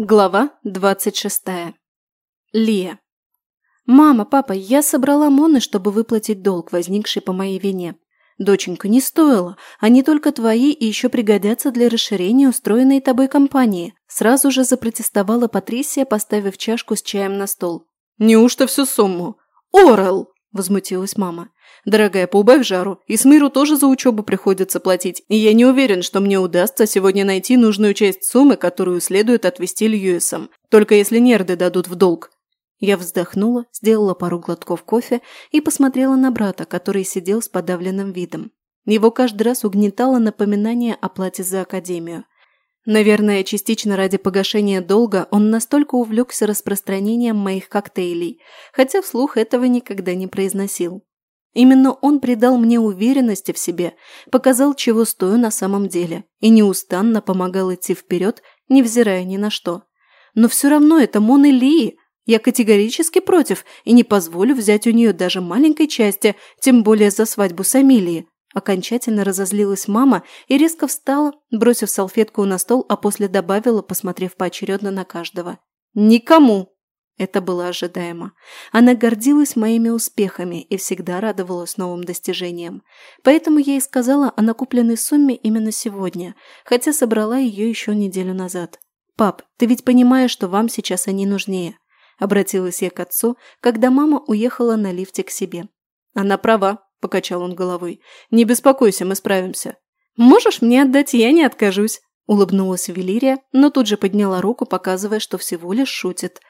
Глава 26. Лия. «Мама, папа, я собрала Моны, чтобы выплатить долг, возникший по моей вине. Доченька, не стоило. Они только твои и еще пригодятся для расширения устроенной тобой компании», сразу же запротестовала Патрисия, поставив чашку с чаем на стол. «Неужто всю сумму?» «Орел!» – возмутилась мама. «Дорогая, поубавь жару, и Смиру тоже за учебу приходится платить, и я не уверен, что мне удастся сегодня найти нужную часть суммы, которую следует отвести Льюисом. только если нерды дадут в долг». Я вздохнула, сделала пару глотков кофе и посмотрела на брата, который сидел с подавленным видом. Его каждый раз угнетало напоминание о плате за академию – Наверное, частично ради погашения долга он настолько увлекся распространением моих коктейлей, хотя вслух этого никогда не произносил. Именно он придал мне уверенности в себе, показал, чего стою на самом деле, и неустанно помогал идти вперед, невзирая ни на что. Но все равно это Мон Илии. Я категорически против и не позволю взять у нее даже маленькой части, тем более за свадьбу с Амилией. Окончательно разозлилась мама и резко встала, бросив салфетку на стол, а после добавила, посмотрев поочередно на каждого. «Никому!» Это было ожидаемо. Она гордилась моими успехами и всегда радовалась новым достижениям. Поэтому я и сказала о накупленной сумме именно сегодня, хотя собрала ее еще неделю назад. «Пап, ты ведь понимаешь, что вам сейчас они нужнее?» Обратилась я к отцу, когда мама уехала на лифте к себе. «Она права», — покачал он головой. «Не беспокойся, мы справимся». «Можешь мне отдать, я не откажусь», — улыбнулась Велирия, но тут же подняла руку, показывая, что всего лишь шутит.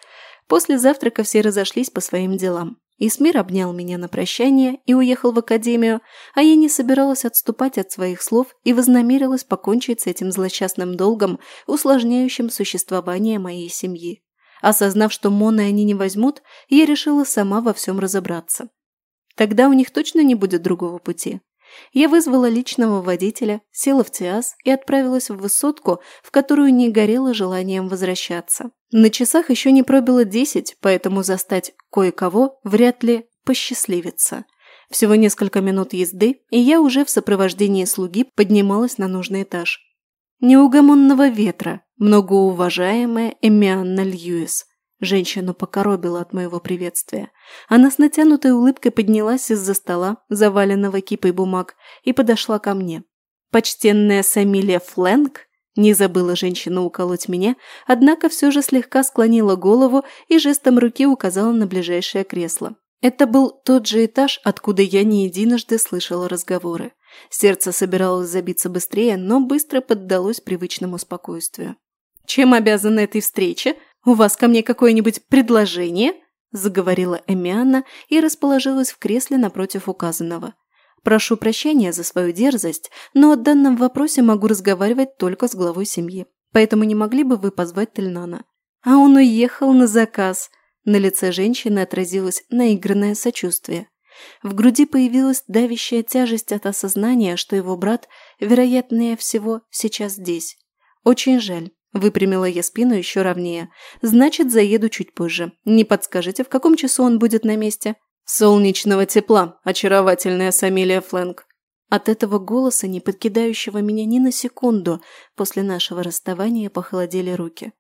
После завтрака все разошлись по своим делам. Исмир обнял меня на прощание и уехал в академию, а я не собиралась отступать от своих слов и вознамерилась покончить с этим злосчастным долгом, усложняющим существование моей семьи. Осознав, что Мона они не возьмут, я решила сама во всем разобраться. Тогда у них точно не будет другого пути. Я вызвала личного водителя, села в ТИАС и отправилась в высотку, в которую не горело желанием возвращаться. На часах еще не пробило 10, поэтому застать кое-кого вряд ли посчастливится. Всего несколько минут езды, и я уже в сопровождении слуги поднималась на нужный этаж. Неугомонного ветра, многоуважаемая Эмианна Льюис – Женщина покоробила от моего приветствия. Она с натянутой улыбкой поднялась из-за стола, заваленного кипой бумаг, и подошла ко мне. Почтенная Самилия Фленк не забыла женщина уколоть меня, однако все же слегка склонила голову и жестом руки указала на ближайшее кресло. Это был тот же этаж, откуда я не единожды слышала разговоры. Сердце собиралось забиться быстрее, но быстро поддалось привычному спокойствию. «Чем обязана этой встрече?» «У вас ко мне какое-нибудь предложение?» – заговорила Эмианна и расположилась в кресле напротив указанного. «Прошу прощения за свою дерзость, но о данном вопросе могу разговаривать только с главой семьи. Поэтому не могли бы вы позвать Тельнана?» «А он уехал на заказ!» На лице женщины отразилось наигранное сочувствие. В груди появилась давящая тяжесть от осознания, что его брат, вероятнее всего, сейчас здесь. Очень жаль. Выпрямила я спину еще ровнее. «Значит, заеду чуть позже. Не подскажете, в каком часу он будет на месте?» «Солнечного тепла, очаровательная Самилия Флэнк». От этого голоса, не подкидающего меня ни на секунду, после нашего расставания похолодели руки.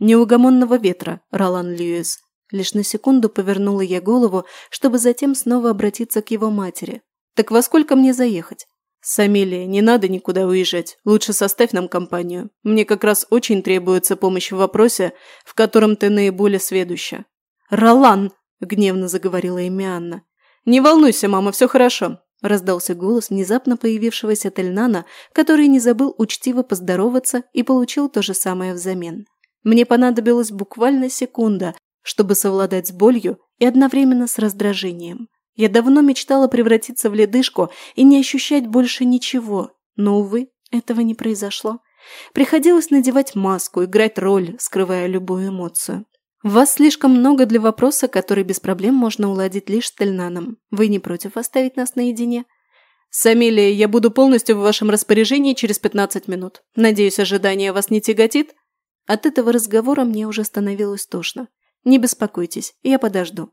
«Неугомонного ветра, Ролан Льюис». Лишь на секунду повернула я голову, чтобы затем снова обратиться к его матери. «Так во сколько мне заехать?» «Самилия, не надо никуда уезжать. Лучше составь нам компанию. Мне как раз очень требуется помощь в вопросе, в котором ты наиболее сведуща». «Ролан!» – гневно заговорила Эмианна. «Не волнуйся, мама, все хорошо. – раздался голос внезапно появившегося Тельнана, который не забыл учтиво поздороваться и получил то же самое взамен. Мне понадобилась буквально секунда, чтобы совладать с болью и одновременно с раздражением. Я давно мечтала превратиться в ледышку и не ощущать больше ничего, но, увы, этого не произошло. Приходилось надевать маску, играть роль, скрывая любую эмоцию. Вас слишком много для вопроса, который без проблем можно уладить лишь с Вы не против оставить нас наедине? Самилия, я буду полностью в вашем распоряжении через 15 минут. Надеюсь, ожидание вас не тяготит? От этого разговора мне уже становилось тошно. Не беспокойтесь, я подожду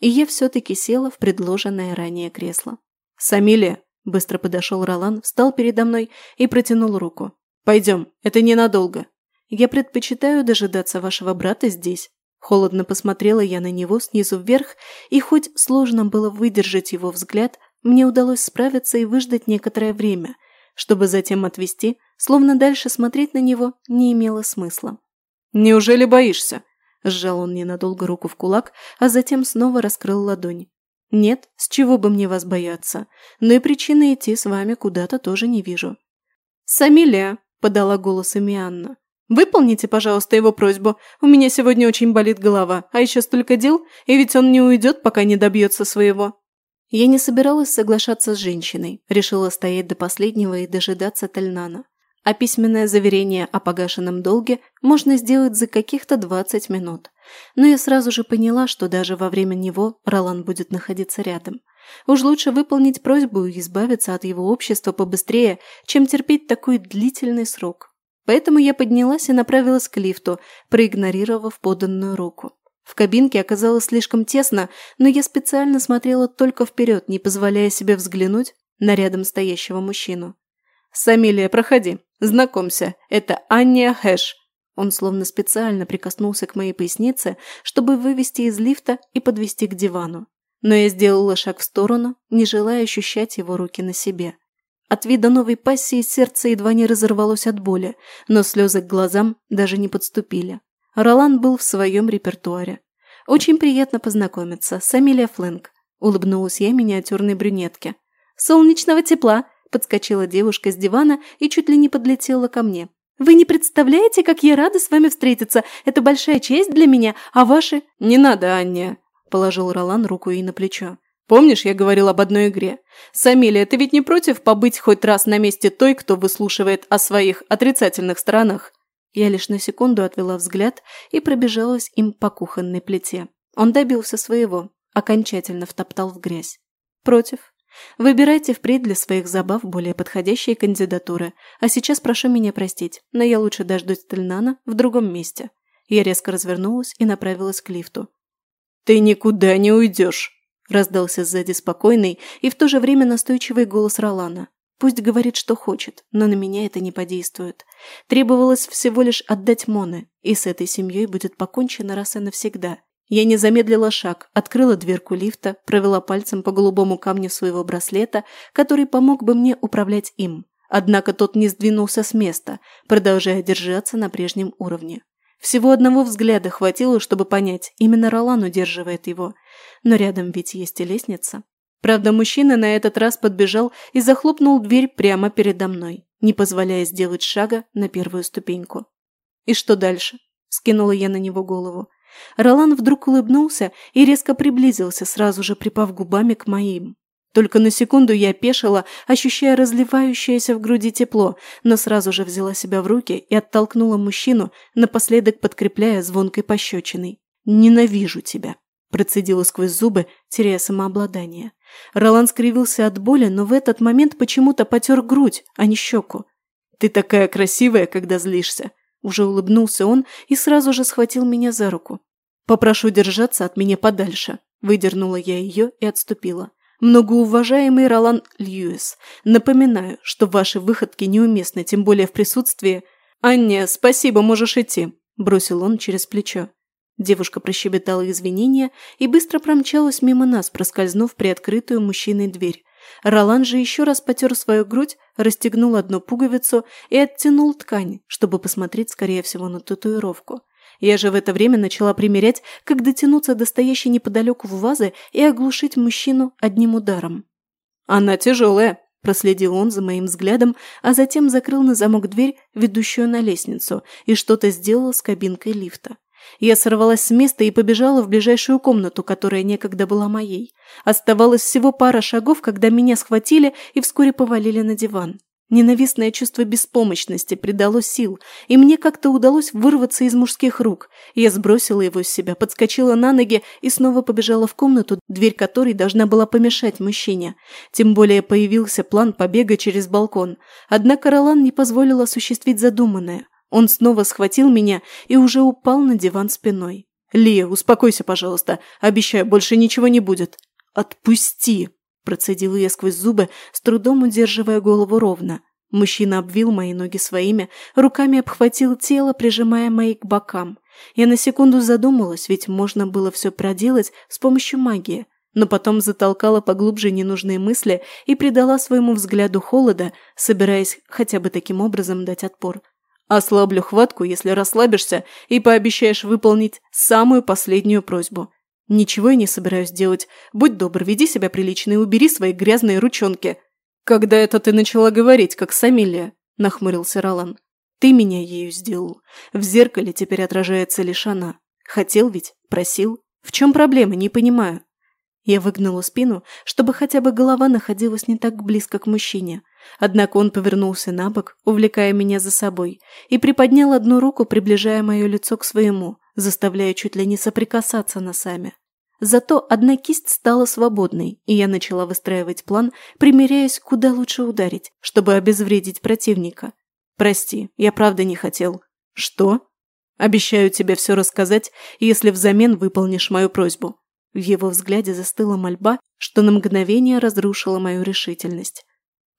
и я все-таки села в предложенное ранее кресло. «Самилия!» – быстро подошел Ролан, встал передо мной и протянул руку. «Пойдем, это ненадолго. Я предпочитаю дожидаться вашего брата здесь». Холодно посмотрела я на него снизу вверх, и хоть сложно было выдержать его взгляд, мне удалось справиться и выждать некоторое время, чтобы затем отвести, словно дальше смотреть на него не имело смысла. «Неужели боишься?» Сжал он ненадолго руку в кулак, а затем снова раскрыл ладонь. «Нет, с чего бы мне вас бояться? Но и причины идти с вами куда-то тоже не вижу». «Самиля!» – подала голос Эмианна. «Выполните, пожалуйста, его просьбу. У меня сегодня очень болит голова, а еще столько дел, и ведь он не уйдет, пока не добьется своего». Я не собиралась соглашаться с женщиной, решила стоять до последнего и дожидаться Тальнана а письменное заверение о погашенном долге можно сделать за каких-то 20 минут. Но я сразу же поняла, что даже во время него Ролан будет находиться рядом. Уж лучше выполнить просьбу и избавиться от его общества побыстрее, чем терпеть такой длительный срок. Поэтому я поднялась и направилась к лифту, проигнорировав поданную руку. В кабинке оказалось слишком тесно, но я специально смотрела только вперед, не позволяя себе взглянуть на рядом стоящего мужчину. «Самилия, проходи. Знакомься, это Анния Хэш». Он словно специально прикоснулся к моей пояснице, чтобы вывести из лифта и подвести к дивану. Но я сделала шаг в сторону, не желая ощущать его руки на себе. От вида новой пассии сердце едва не разорвалось от боли, но слезы к глазам даже не подступили. Ролан был в своем репертуаре. «Очень приятно познакомиться. Самилия Флэнк», – улыбнулась я миниатюрной брюнетке. «Солнечного тепла!» подскочила девушка с дивана и чуть ли не подлетела ко мне. «Вы не представляете, как я рада с вами встретиться! Это большая честь для меня, а ваши...» «Не надо, Анне. – положил Ролан руку ей на плечо. «Помнишь, я говорил об одной игре? Самилия, ты ведь не против побыть хоть раз на месте той, кто выслушивает о своих отрицательных сторонах?» Я лишь на секунду отвела взгляд и пробежалась им по кухонной плите. Он добился своего, окончательно втоптал в грязь. «Против?» Выбирайте впредь для своих забав более подходящие кандидатуры, а сейчас прошу меня простить, но я лучше дождусь Тельнана в другом месте». Я резко развернулась и направилась к лифту. «Ты никуда не уйдешь!» – раздался сзади спокойный и в то же время настойчивый голос Ролана. Пусть говорит, что хочет, но на меня это не подействует. Требовалось всего лишь отдать Моне, и с этой семьей будет покончено раз и навсегда. Я не замедлила шаг, открыла дверку лифта, провела пальцем по голубому камню своего браслета, который помог бы мне управлять им. Однако тот не сдвинулся с места, продолжая держаться на прежнем уровне. Всего одного взгляда хватило, чтобы понять, именно Ролан удерживает его. Но рядом ведь есть и лестница. Правда, мужчина на этот раз подбежал и захлопнул дверь прямо передо мной, не позволяя сделать шага на первую ступеньку. «И что дальше?» – скинула я на него голову. Ролан вдруг улыбнулся и резко приблизился, сразу же припав губами к моим. Только на секунду я пешила, ощущая разливающееся в груди тепло, но сразу же взяла себя в руки и оттолкнула мужчину, напоследок подкрепляя звонкой пощечиной. «Ненавижу тебя», – процедила сквозь зубы, теряя самообладание. Ролан скривился от боли, но в этот момент почему-то потер грудь, а не щеку. «Ты такая красивая, когда злишься», – уже улыбнулся он и сразу же схватил меня за руку. «Попрошу держаться от меня подальше», — выдернула я ее и отступила. «Многоуважаемый Ролан Льюис, напоминаю, что ваши выходки неуместны, тем более в присутствии...» «Анне, спасибо, можешь идти», — бросил он через плечо. Девушка прощебетала извинения и быстро промчалась мимо нас, проскользнув приоткрытую мужчиной дверь. Ролан же еще раз потер свою грудь, расстегнул одну пуговицу и оттянул ткань, чтобы посмотреть, скорее всего, на татуировку. Я же в это время начала примерять, как дотянуться до стоящей неподалеку в вазы и оглушить мужчину одним ударом. «Она тяжелая», – проследил он за моим взглядом, а затем закрыл на замок дверь, ведущую на лестницу, и что-то сделал с кабинкой лифта. Я сорвалась с места и побежала в ближайшую комнату, которая некогда была моей. Оставалось всего пара шагов, когда меня схватили и вскоре повалили на диван. Ненавистное чувство беспомощности придало сил, и мне как-то удалось вырваться из мужских рук. Я сбросила его с себя, подскочила на ноги и снова побежала в комнату, дверь которой должна была помешать мужчине. Тем более появился план побега через балкон. Однако Ролан не позволил осуществить задуманное. Он снова схватил меня и уже упал на диван спиной. «Лия, успокойся, пожалуйста. Обещаю, больше ничего не будет. Отпусти!» Процедила я сквозь зубы, с трудом удерживая голову ровно. Мужчина обвил мои ноги своими, руками обхватил тело, прижимая мои к бокам. Я на секунду задумалась, ведь можно было все проделать с помощью магии. Но потом затолкала поглубже ненужные мысли и придала своему взгляду холода, собираясь хотя бы таким образом дать отпор. «Ослаблю хватку, если расслабишься и пообещаешь выполнить самую последнюю просьбу. Ничего я не собираюсь делать. Будь добр, веди себя прилично и убери свои грязные ручонки. Когда это ты начала говорить, как Самилия? Нахмурился Ролан. Ты меня ею сделал. В зеркале теперь отражается лишь она. Хотел ведь? Просил? В чем проблема? Не понимаю. Я выгнула спину, чтобы хотя бы голова находилась не так близко к мужчине. Однако он повернулся на бок, увлекая меня за собой, и приподнял одну руку, приближая мое лицо к своему, заставляя чуть ли не соприкасаться носами. Зато одна кисть стала свободной, и я начала выстраивать план, примеряясь, куда лучше ударить, чтобы обезвредить противника. «Прости, я правда не хотел». «Что?» «Обещаю тебе все рассказать, если взамен выполнишь мою просьбу». В его взгляде застыла мольба, что на мгновение разрушила мою решительность.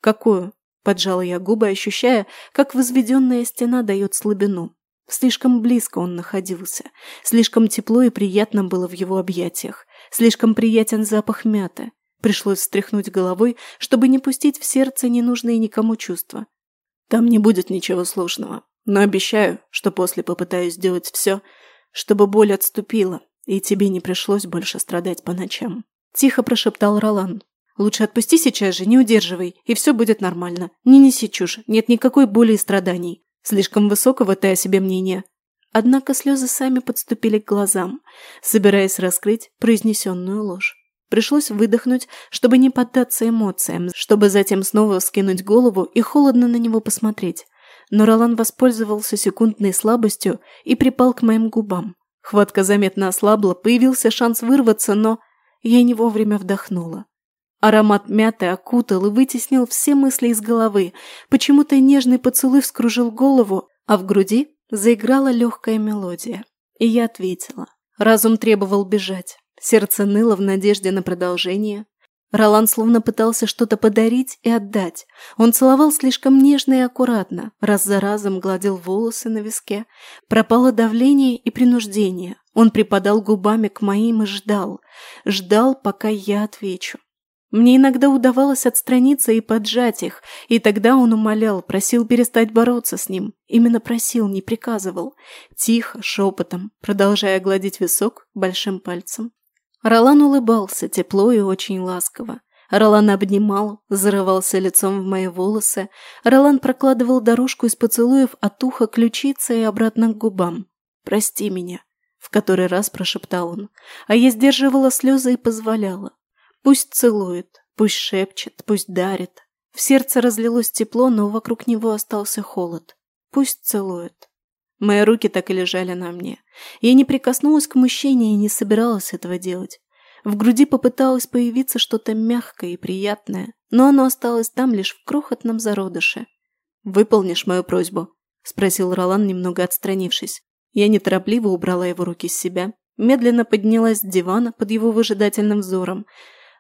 «Какую?» – Поджал я губы, ощущая, как возведенная стена дает слабину. Слишком близко он находился. Слишком тепло и приятно было в его объятиях. Слишком приятен запах мяты. Пришлось встряхнуть головой, чтобы не пустить в сердце ненужные никому чувства. «Там не будет ничего сложного. Но обещаю, что после попытаюсь сделать все, чтобы боль отступила, и тебе не пришлось больше страдать по ночам», – тихо прошептал Ролан. Лучше отпусти сейчас же, не удерживай, и все будет нормально. Не неси чушь, нет никакой боли и страданий. Слишком высокого ты о себе мнения». Однако слезы сами подступили к глазам, собираясь раскрыть произнесенную ложь. Пришлось выдохнуть, чтобы не поддаться эмоциям, чтобы затем снова скинуть голову и холодно на него посмотреть. Но Ролан воспользовался секундной слабостью и припал к моим губам. Хватка заметно ослабла, появился шанс вырваться, но я не вовремя вдохнула. Аромат мяты окутал и вытеснил все мысли из головы. Почему-то нежный поцелуй вскружил голову, а в груди заиграла легкая мелодия. И я ответила. Разум требовал бежать. Сердце ныло в надежде на продолжение. Ролан словно пытался что-то подарить и отдать. Он целовал слишком нежно и аккуратно, раз за разом гладил волосы на виске. Пропало давление и принуждение. Он припадал губами к моим и ждал. Ждал, пока я отвечу. Мне иногда удавалось отстраниться и поджать их, и тогда он умолял, просил перестать бороться с ним. Именно просил, не приказывал. Тихо, шепотом, продолжая гладить висок большим пальцем. Ролан улыбался тепло и очень ласково. Ролан обнимал, зарывался лицом в мои волосы. Ролан прокладывал дорожку из поцелуев от уха ключицы и обратно к губам. «Прости меня», — в который раз прошептал он. А я сдерживала слезы и позволяла. Пусть целует, пусть шепчет, пусть дарит. В сердце разлилось тепло, но вокруг него остался холод. Пусть целует. Мои руки так и лежали на мне. Я не прикоснулась к мужчине и не собиралась этого делать. В груди попыталось появиться что-то мягкое и приятное, но оно осталось там лишь в крохотном зародыше. «Выполнишь мою просьбу?» – спросил Ролан, немного отстранившись. Я неторопливо убрала его руки с себя, медленно поднялась с дивана под его выжидательным взором,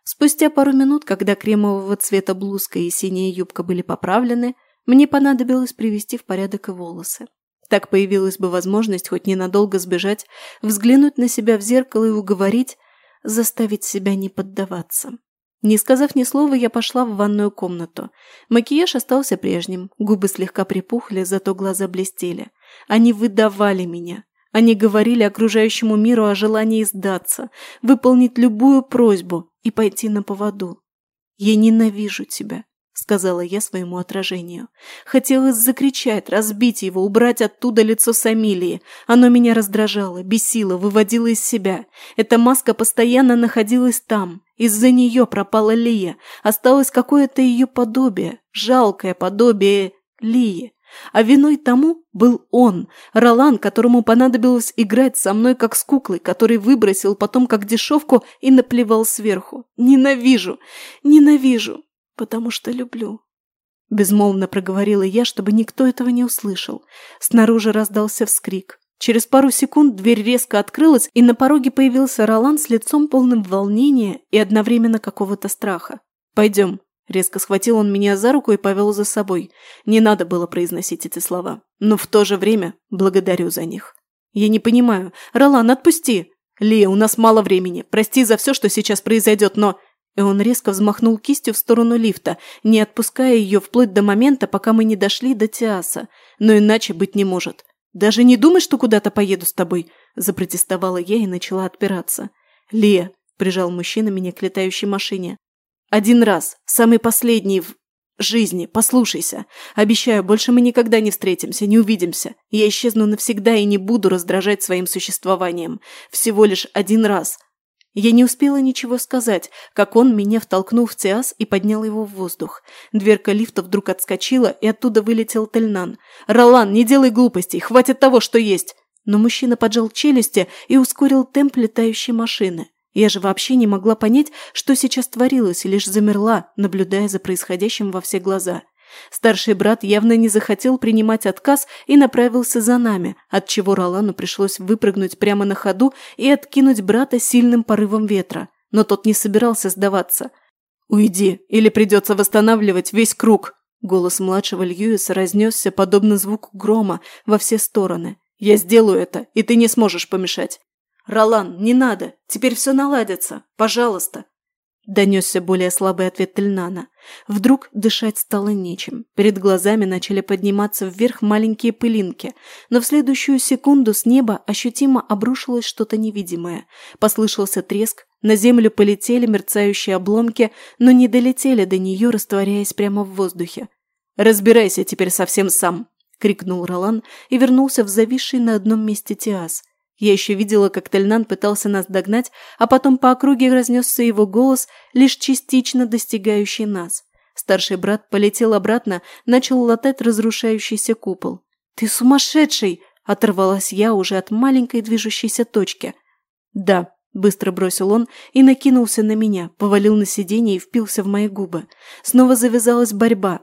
Спустя пару минут, когда кремового цвета блузка и синяя юбка были поправлены, мне понадобилось привести в порядок и волосы. Так появилась бы возможность хоть ненадолго сбежать, взглянуть на себя в зеркало и уговорить, заставить себя не поддаваться. Не сказав ни слова, я пошла в ванную комнату. Макияж остался прежним, губы слегка припухли, зато глаза блестели. Они выдавали меня. Они говорили окружающему миру о желании сдаться, выполнить любую просьбу, и пойти на поводу. «Я ненавижу тебя», — сказала я своему отражению. Хотелось закричать, разбить его, убрать оттуда лицо Самилии. Оно меня раздражало, бесило, выводило из себя. Эта маска постоянно находилась там. Из-за нее пропала Лия. Осталось какое-то ее подобие, жалкое подобие Лии. А виной тому был он, Ролан, которому понадобилось играть со мной как с куклой, который выбросил потом как дешевку и наплевал сверху. Ненавижу, ненавижу, потому что люблю. Безмолвно проговорила я, чтобы никто этого не услышал. Снаружи раздался вскрик. Через пару секунд дверь резко открылась, и на пороге появился Ролан с лицом полным волнения и одновременно какого-то страха. «Пойдем», Резко схватил он меня за руку и повел за собой. Не надо было произносить эти слова. Но в то же время благодарю за них. Я не понимаю. Ролан, отпусти! Лия, у нас мало времени. Прости за все, что сейчас произойдет, но... И он резко взмахнул кистью в сторону лифта, не отпуская ее вплоть до момента, пока мы не дошли до Тиаса. Но иначе быть не может. «Даже не думай, что куда-то поеду с тобой!» – запротестовала я и начала отпираться. «Лия!» – прижал мужчина меня к летающей машине. Один раз, самый последний в жизни, послушайся. Обещаю, больше мы никогда не встретимся, не увидимся. Я исчезну навсегда и не буду раздражать своим существованием. Всего лишь один раз. Я не успела ничего сказать, как он меня втолкнул в Тиас и поднял его в воздух. Дверка лифта вдруг отскочила, и оттуда вылетел Тельнан. «Ролан, не делай глупостей, хватит того, что есть!» Но мужчина поджал челюсти и ускорил темп летающей машины. Я же вообще не могла понять, что сейчас творилось, и лишь замерла, наблюдая за происходящим во все глаза. Старший брат явно не захотел принимать отказ и направился за нами, отчего Ролану пришлось выпрыгнуть прямо на ходу и откинуть брата сильным порывом ветра. Но тот не собирался сдаваться. «Уйди, или придется восстанавливать весь круг!» Голос младшего Льюиса разнесся, подобно звуку грома, во все стороны. «Я сделаю это, и ты не сможешь помешать. «Ролан, не надо! Теперь все наладится! Пожалуйста!» Донесся более слабый ответ Тельнана. Вдруг дышать стало нечем. Перед глазами начали подниматься вверх маленькие пылинки, но в следующую секунду с неба ощутимо обрушилось что-то невидимое. Послышался треск, на землю полетели мерцающие обломки, но не долетели до нее, растворяясь прямо в воздухе. «Разбирайся теперь совсем сам!» — крикнул Ролан и вернулся в зависший на одном месте Тиас — я еще видела, как Тельнан пытался нас догнать, а потом по округе разнесся его голос, лишь частично достигающий нас. Старший брат полетел обратно, начал латать разрушающийся купол. «Ты сумасшедший!» – оторвалась я уже от маленькой движущейся точки. «Да», – быстро бросил он и накинулся на меня, повалил на сиденье и впился в мои губы. Снова завязалась борьба,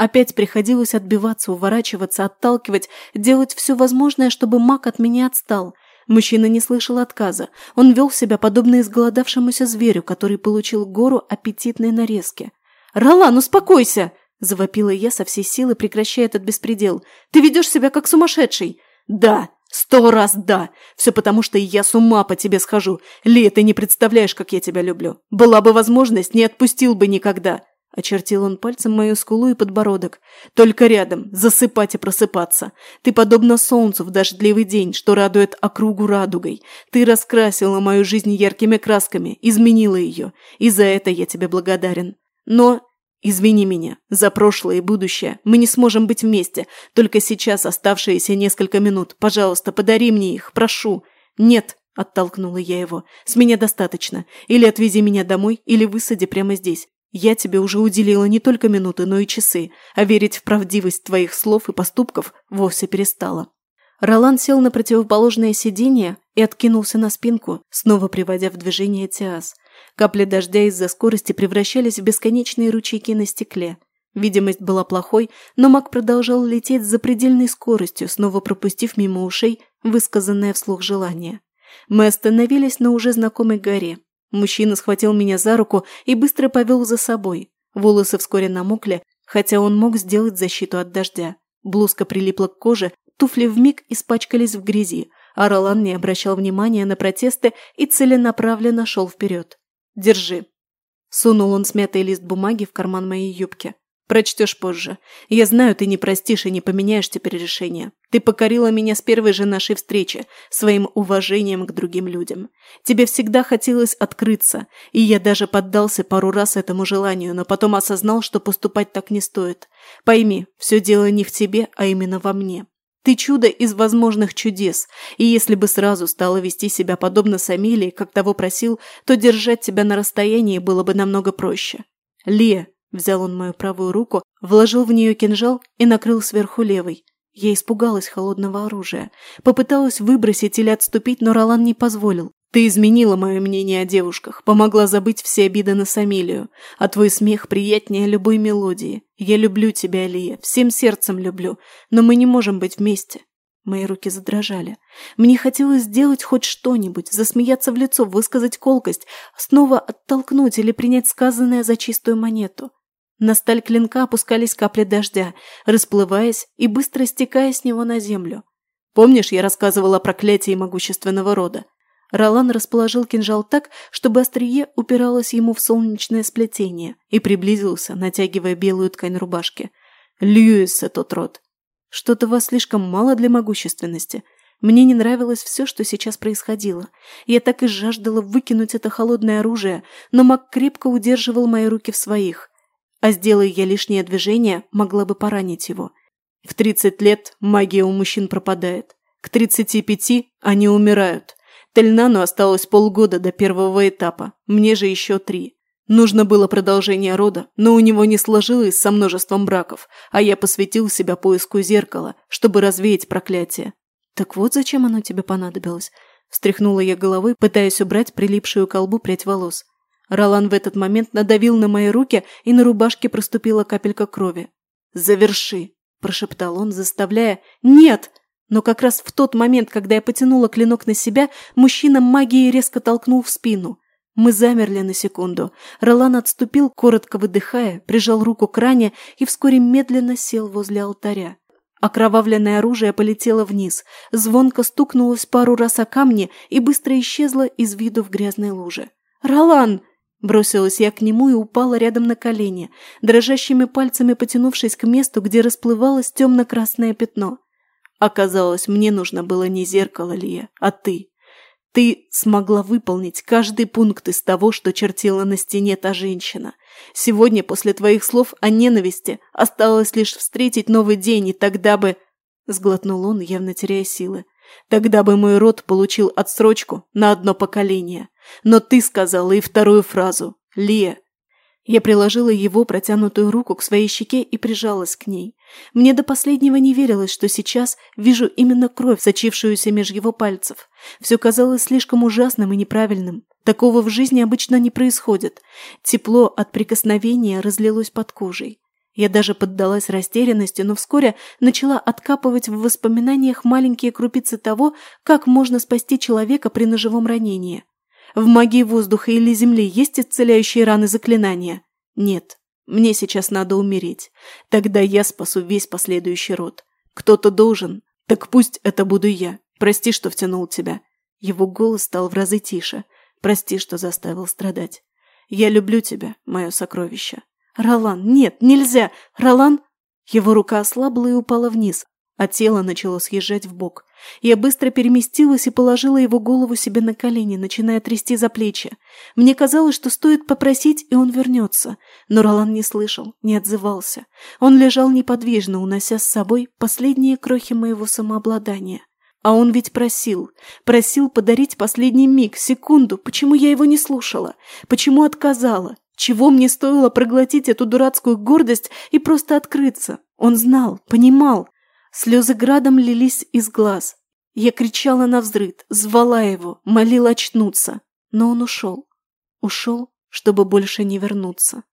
Опять приходилось отбиваться, уворачиваться, отталкивать, делать все возможное, чтобы маг от меня отстал. Мужчина не слышал отказа. Он вел себя подобно изголодавшемуся зверю, который получил гору аппетитной нарезки. «Ролан, успокойся!» – завопила я со всей силы, прекращая этот беспредел. «Ты ведешь себя как сумасшедший!» «Да!» «Сто раз да! Все потому, что я с ума по тебе схожу. Ли, ты не представляешь, как я тебя люблю. Была бы возможность, не отпустил бы никогда. Очертил он пальцем мою скулу и подбородок. «Только рядом. Засыпать и просыпаться. Ты подобна солнцу в дождливый день, что радует округу радугой. Ты раскрасила мою жизнь яркими красками, изменила ее. И за это я тебе благодарен. Но Извини меня за прошлое и будущее. Мы не сможем быть вместе. Только сейчас оставшиеся несколько минут. Пожалуйста, подари мне их, прошу. Нет, оттолкнула я его. С меня достаточно. Или отвези меня домой, или высади прямо здесь. Я тебе уже уделила не только минуты, но и часы, а верить в правдивость твоих слов и поступков вовсе перестала. Ролан сел на противоположное сиденье и откинулся на спинку, снова приводя в движение Тиас. Капли дождя из-за скорости превращались в бесконечные ручейки на стекле. Видимость была плохой, но маг продолжал лететь с запредельной скоростью, снова пропустив мимо ушей высказанное вслух желание. Мы остановились на уже знакомой горе. Мужчина схватил меня за руку и быстро повел за собой. Волосы вскоре намокли, хотя он мог сделать защиту от дождя. Блузка прилипла к коже, туфли вмиг испачкались в грязи, а Ролан не обращал внимания на протесты и целенаправленно шел вперед. «Держи». Сунул он смятый лист бумаги в карман моей юбки. Прочтешь позже. Я знаю, ты не простишь и не поменяешь теперь решение. Ты покорила меня с первой же нашей встречи, своим уважением к другим людям. Тебе всегда хотелось открыться, и я даже поддался пару раз этому желанию, но потом осознал, что поступать так не стоит. Пойми, все дело не в тебе, а именно во мне. Ты чудо из возможных чудес, и если бы сразу стала вести себя подобно Самиле, как того просил, то держать тебя на расстоянии было бы намного проще. Ле, взял он мою правую руку, вложил в нее кинжал и накрыл сверху левой. Я испугалась холодного оружия. Попыталась выбросить или отступить, но Ролан не позволил. «Ты изменила мое мнение о девушках, помогла забыть все обиды на Самилию, а твой смех приятнее любой мелодии. Я люблю тебя, Алия, всем сердцем люблю, но мы не можем быть вместе». Мои руки задрожали. Мне хотелось сделать хоть что-нибудь, засмеяться в лицо, высказать колкость, снова оттолкнуть или принять сказанное за чистую монету. На сталь клинка опускались капли дождя, расплываясь и быстро стекая с него на землю. Помнишь, я рассказывала о проклятии могущественного рода? Ролан расположил кинжал так, чтобы острие упиралось ему в солнечное сплетение и приблизился, натягивая белую ткань рубашки. Льюис этот род. Что-то вас слишком мало для могущественности. Мне не нравилось все, что сейчас происходило. Я так и жаждала выкинуть это холодное оружие, но Мак крепко удерживал мои руки в своих а сделай я лишнее движение, могла бы поранить его. В 30 лет магия у мужчин пропадает. К 35 они умирают. Тельнану осталось полгода до первого этапа, мне же еще три. Нужно было продолжение рода, но у него не сложилось со множеством браков, а я посвятил себя поиску зеркала, чтобы развеять проклятие. «Так вот зачем оно тебе понадобилось?» – встряхнула я головой, пытаясь убрать прилипшую колбу прядь волос. Ролан в этот момент надавил на мои руки, и на рубашке проступила капелька крови. «Заверши!» – прошептал он, заставляя «Нет!» Но как раз в тот момент, когда я потянула клинок на себя, мужчина магией резко толкнул в спину. Мы замерли на секунду. Ролан отступил, коротко выдыхая, прижал руку к ране и вскоре медленно сел возле алтаря. Окровавленное оружие полетело вниз, звонко стукнулось пару раз о камни и быстро исчезло из виду в грязной луже. «Ролан!» Бросилась я к нему и упала рядом на колени, дрожащими пальцами потянувшись к месту, где расплывалось темно-красное пятно. Оказалось, мне нужно было не зеркало, Лия, а ты. Ты смогла выполнить каждый пункт из того, что чертила на стене та женщина. Сегодня, после твоих слов о ненависти, осталось лишь встретить новый день, и тогда бы... Сглотнул он, явно теряя силы. Тогда бы мой род получил отсрочку на одно поколение. Но ты сказала и вторую фразу. Лия, я приложила его протянутую руку к своей щеке и прижалась к ней. Мне до последнего не верилось, что сейчас вижу именно кровь, сочившуюся меж его пальцев. Все казалось слишком ужасным и неправильным. Такого в жизни обычно не происходит. Тепло от прикосновения разлилось под кожей. Я даже поддалась растерянности, но вскоре начала откапывать в воспоминаниях маленькие крупицы того, как можно спасти человека при ножевом ранении. В магии воздуха или земли есть исцеляющие раны заклинания? Нет. Мне сейчас надо умереть. Тогда я спасу весь последующий род. Кто-то должен. Так пусть это буду я. Прости, что втянул тебя. Его голос стал в разы тише. Прости, что заставил страдать. Я люблю тебя, мое сокровище. Ролан, нет, нельзя! Ролан!» Его рука ослабла и упала вниз, а тело начало съезжать в бок. Я быстро переместилась и положила его голову себе на колени, начиная трясти за плечи. Мне казалось, что стоит попросить, и он вернется. Но Ролан не слышал, не отзывался. Он лежал неподвижно, унося с собой последние крохи моего самообладания. А он ведь просил, просил подарить последний миг, секунду. Почему я его не слушала? Почему отказала? Чего мне стоило проглотить эту дурацкую гордость и просто открыться? Он знал, понимал. Слезы градом лились из глаз. Я кричала на взрыд, звала его, молила очнуться. Но он ушел. Ушел, чтобы больше не вернуться.